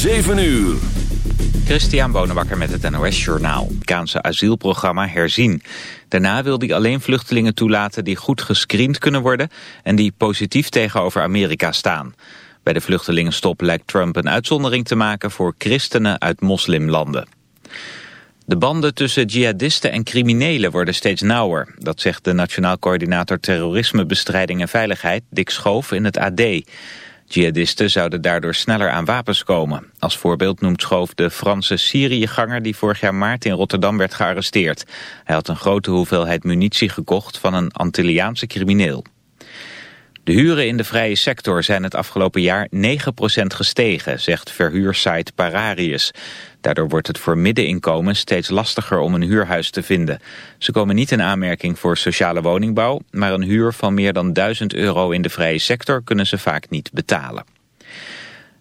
7 uur. Christian Bonenbakker met het NOS Journaal. Kaanse asielprogramma herzien. Daarna wil hij alleen vluchtelingen toelaten die goed gescreend kunnen worden... en die positief tegenover Amerika staan. Bij de vluchtelingenstop lijkt Trump een uitzondering te maken... voor christenen uit moslimlanden. De banden tussen jihadisten en criminelen worden steeds nauwer. Dat zegt de Nationaal Coördinator Terrorismebestrijding en Veiligheid, Dick Schoof, in het AD. Jihadisten zouden daardoor sneller aan wapens komen. Als voorbeeld noemt Schoof de Franse Syriëganger die vorig jaar maart in Rotterdam werd gearresteerd. Hij had een grote hoeveelheid munitie gekocht van een Antilliaanse crimineel. De huren in de vrije sector zijn het afgelopen jaar 9% gestegen, zegt verhuursite Pararius. Daardoor wordt het voor middeninkomen steeds lastiger om een huurhuis te vinden. Ze komen niet in aanmerking voor sociale woningbouw, maar een huur van meer dan 1000 euro in de vrije sector kunnen ze vaak niet betalen.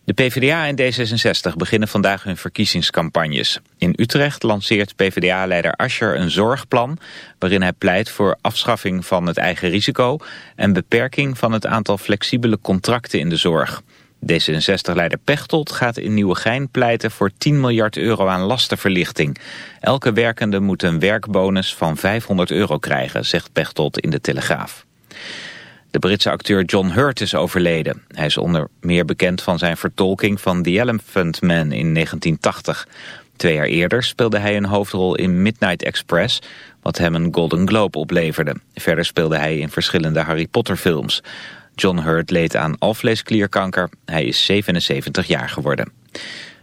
De PvdA en D66 beginnen vandaag hun verkiezingscampagnes. In Utrecht lanceert PvdA-leider Ascher een zorgplan... waarin hij pleit voor afschaffing van het eigen risico... en beperking van het aantal flexibele contracten in de zorg. D66-leider Pechtold gaat in Nieuwegein pleiten voor 10 miljard euro aan lastenverlichting. Elke werkende moet een werkbonus van 500 euro krijgen, zegt Pechtold in de Telegraaf. De Britse acteur John Hurt is overleden. Hij is onder meer bekend van zijn vertolking van The Elephant Man in 1980. Twee jaar eerder speelde hij een hoofdrol in Midnight Express, wat hem een Golden Globe opleverde. Verder speelde hij in verschillende Harry Potter films. John Hurt leed aan alvleesklierkanker. Hij is 77 jaar geworden.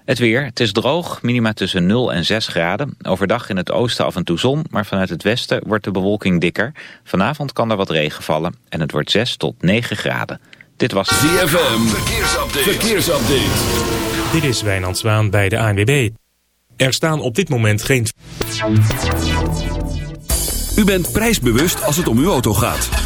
Het weer, het is droog, minima tussen 0 en 6 graden. Overdag in het oosten af en toe zon, maar vanuit het westen wordt de bewolking dikker. Vanavond kan er wat regen vallen en het wordt 6 tot 9 graden. Dit was ZFM, verkeersupdate. verkeersupdate. Dit is Wijnand Zwaan bij de ANWB. Er staan op dit moment geen... U bent prijsbewust als het om uw auto gaat.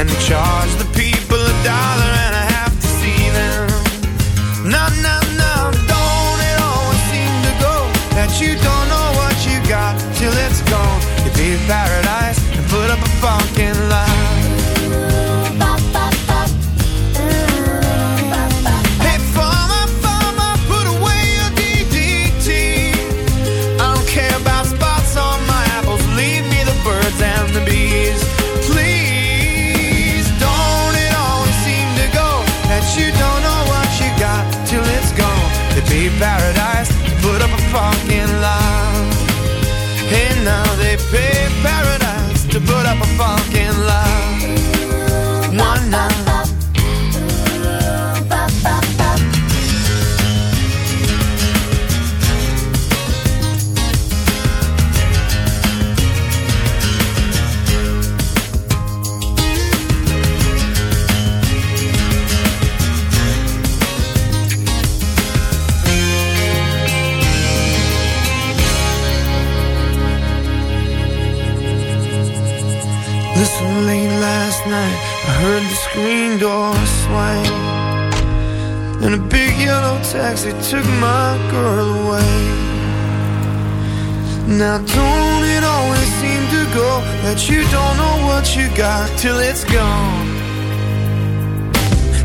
And charge the people a dollar and a half to see them. No, no, no, don't it always seem to go that you don't know what you got till it's gone? You be paradise and put up a fucking lie. Paradise, put up a fucking took my girl away. Now, don't it always seem to go that you don't know what you got till it's gone?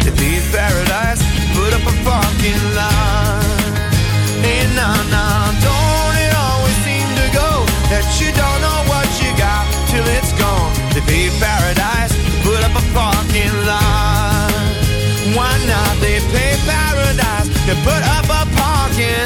To be paradise, put up a fucking line. Hey, nah, nah, don't it always seem to go that you don't know what you got till it's gone? To be paradise, put up a fucking line. Why not? They pay paradise to put up a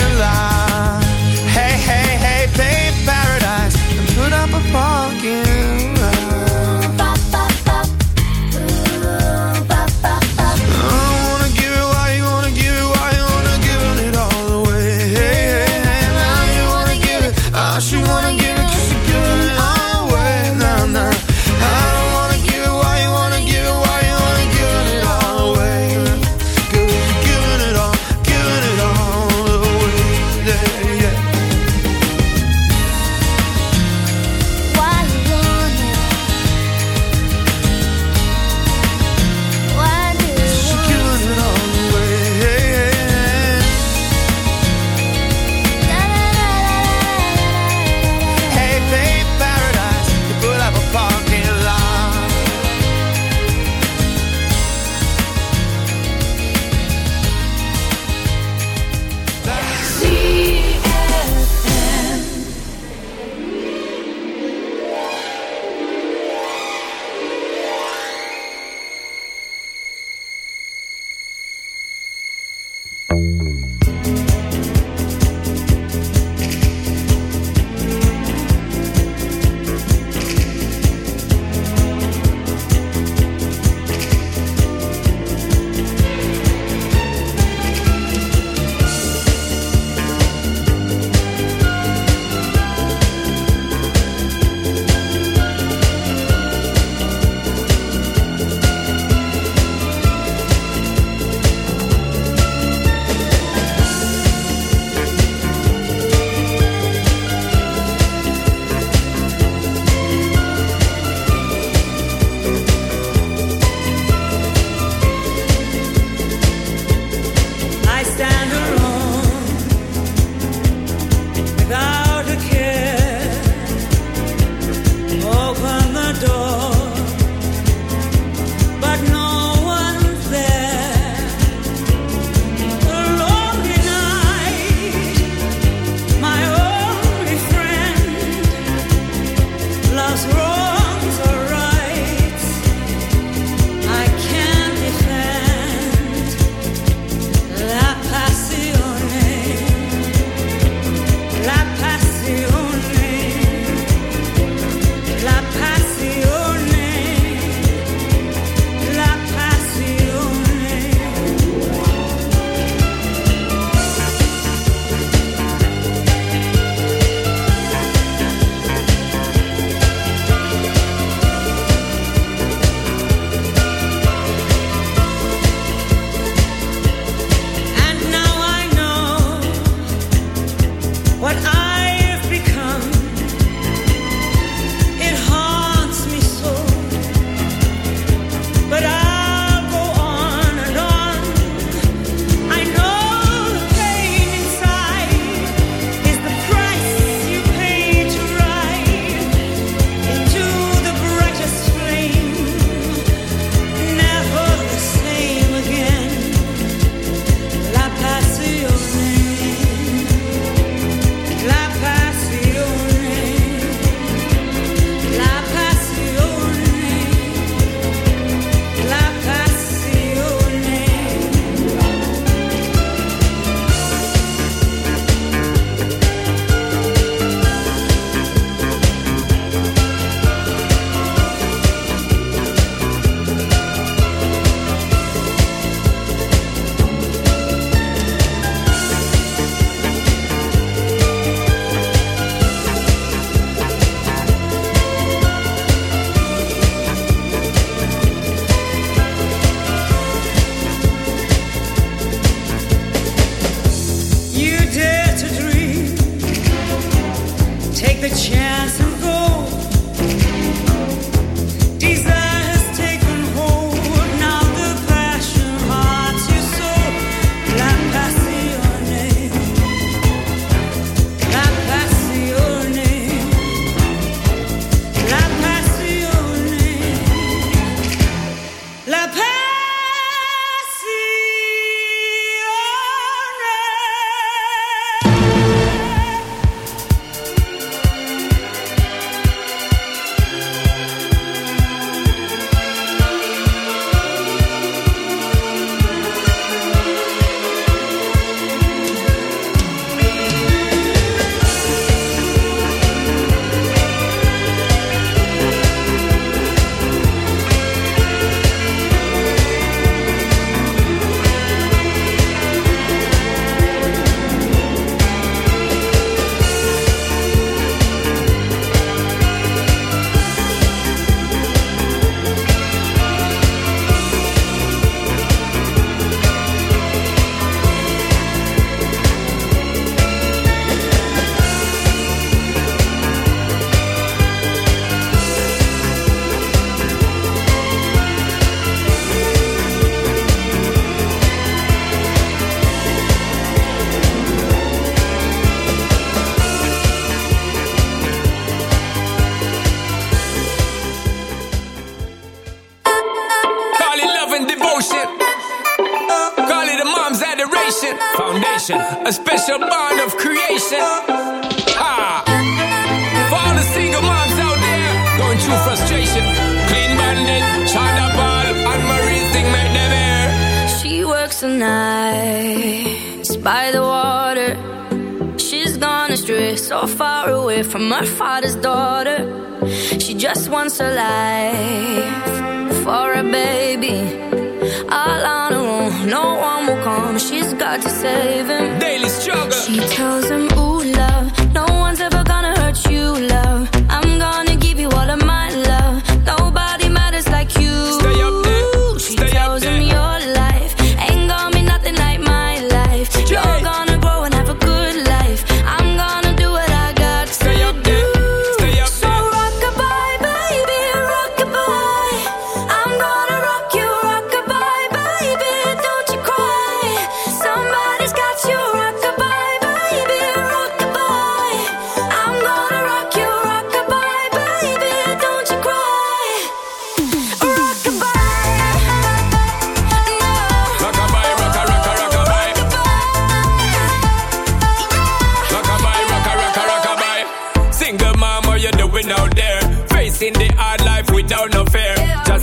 So to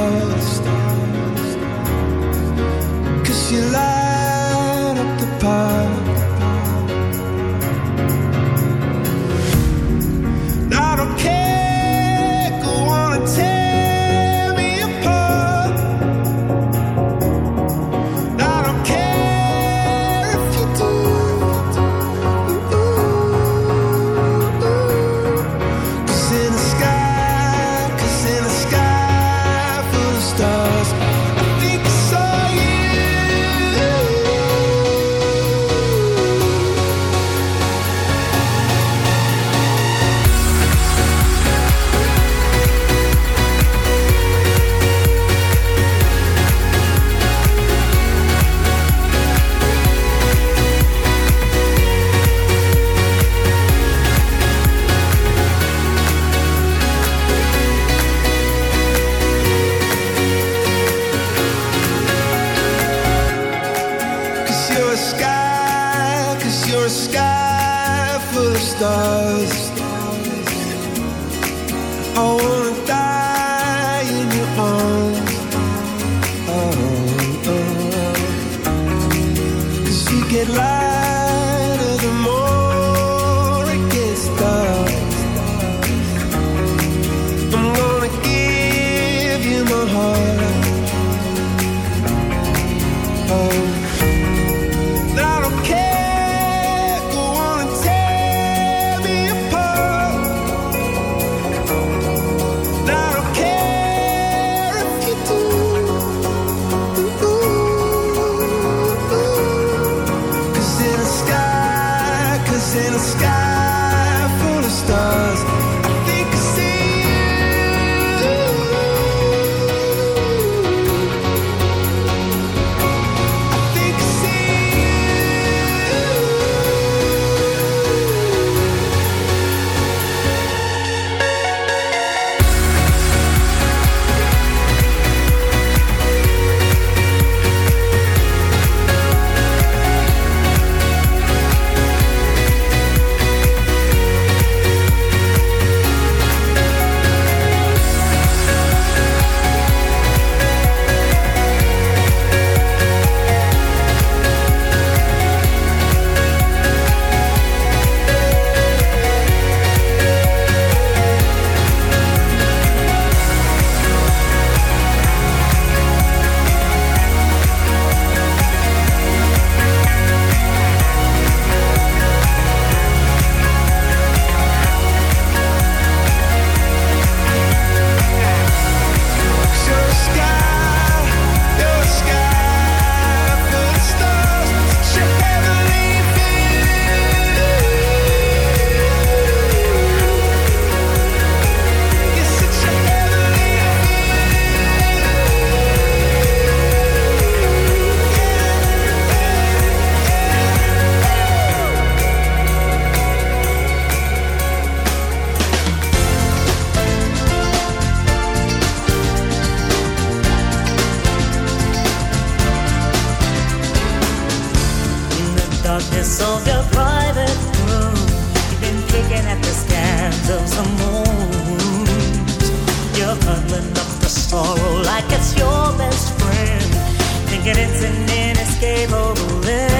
love. in the sky. like it's your best friend, thinking it's an inescapable limit.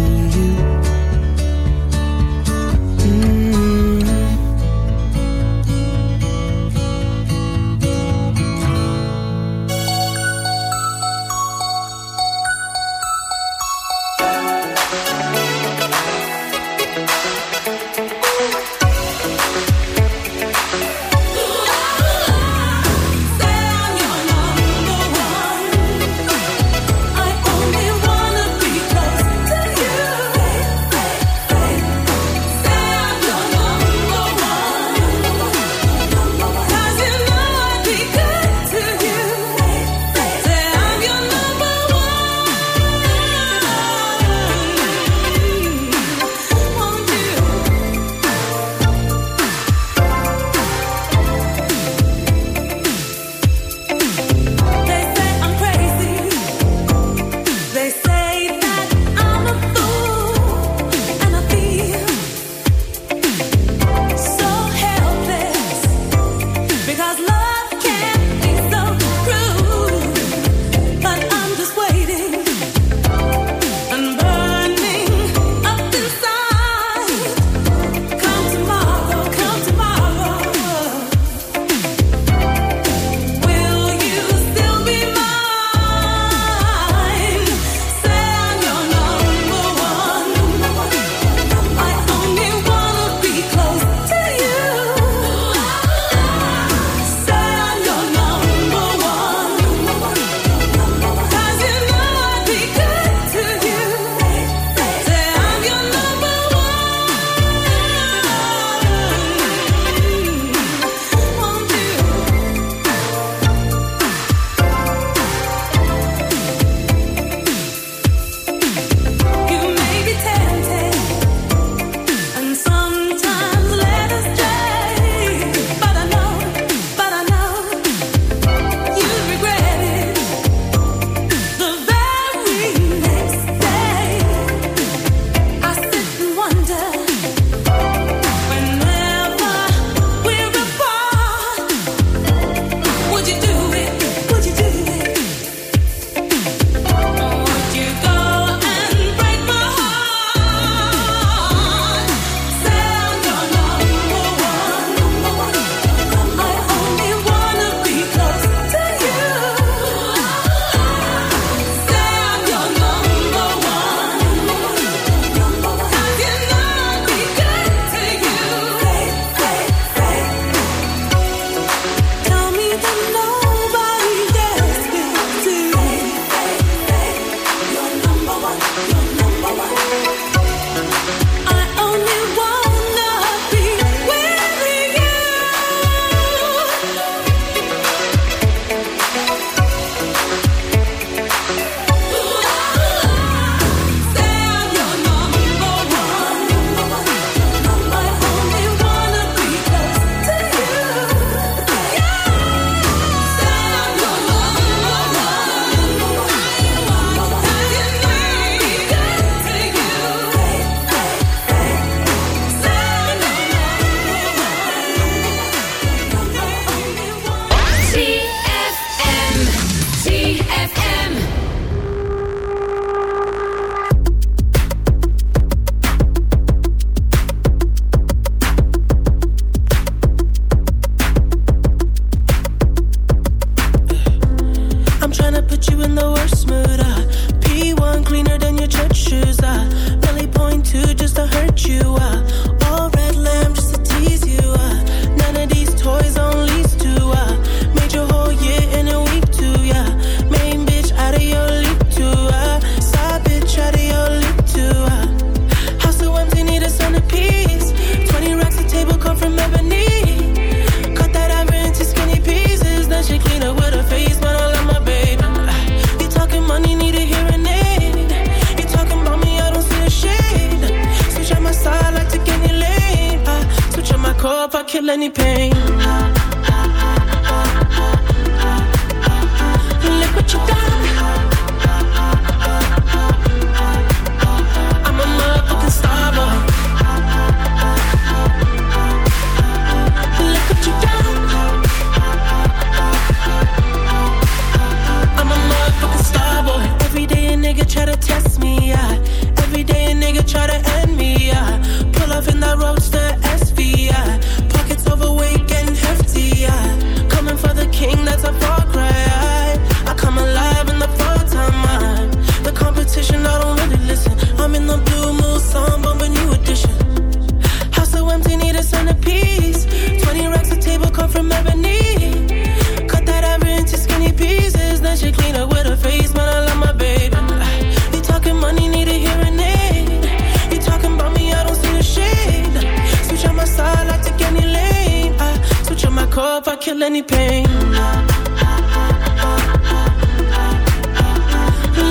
If I kill any pain.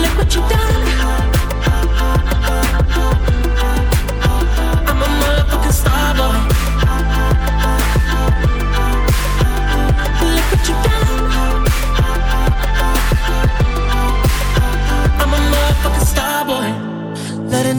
Look what you done.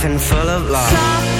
life and full of love. Stop.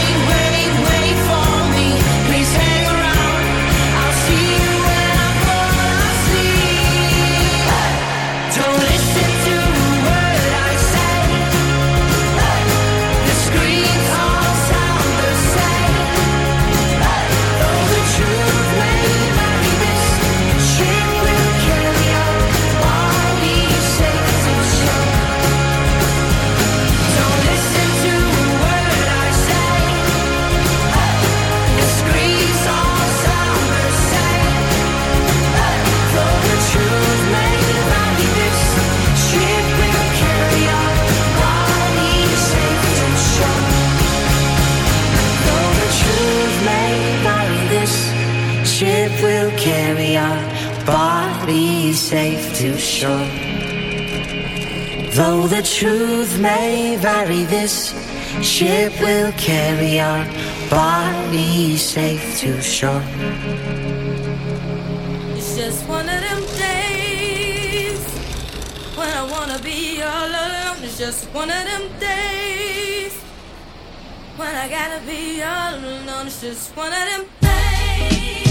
will carry our bodies safe to shore. Though the truth may vary, this ship will carry our bodies safe to shore. It's just one of them days when I wanna be all alone. It's just one of them days when I gotta be all alone. It's just one of them days.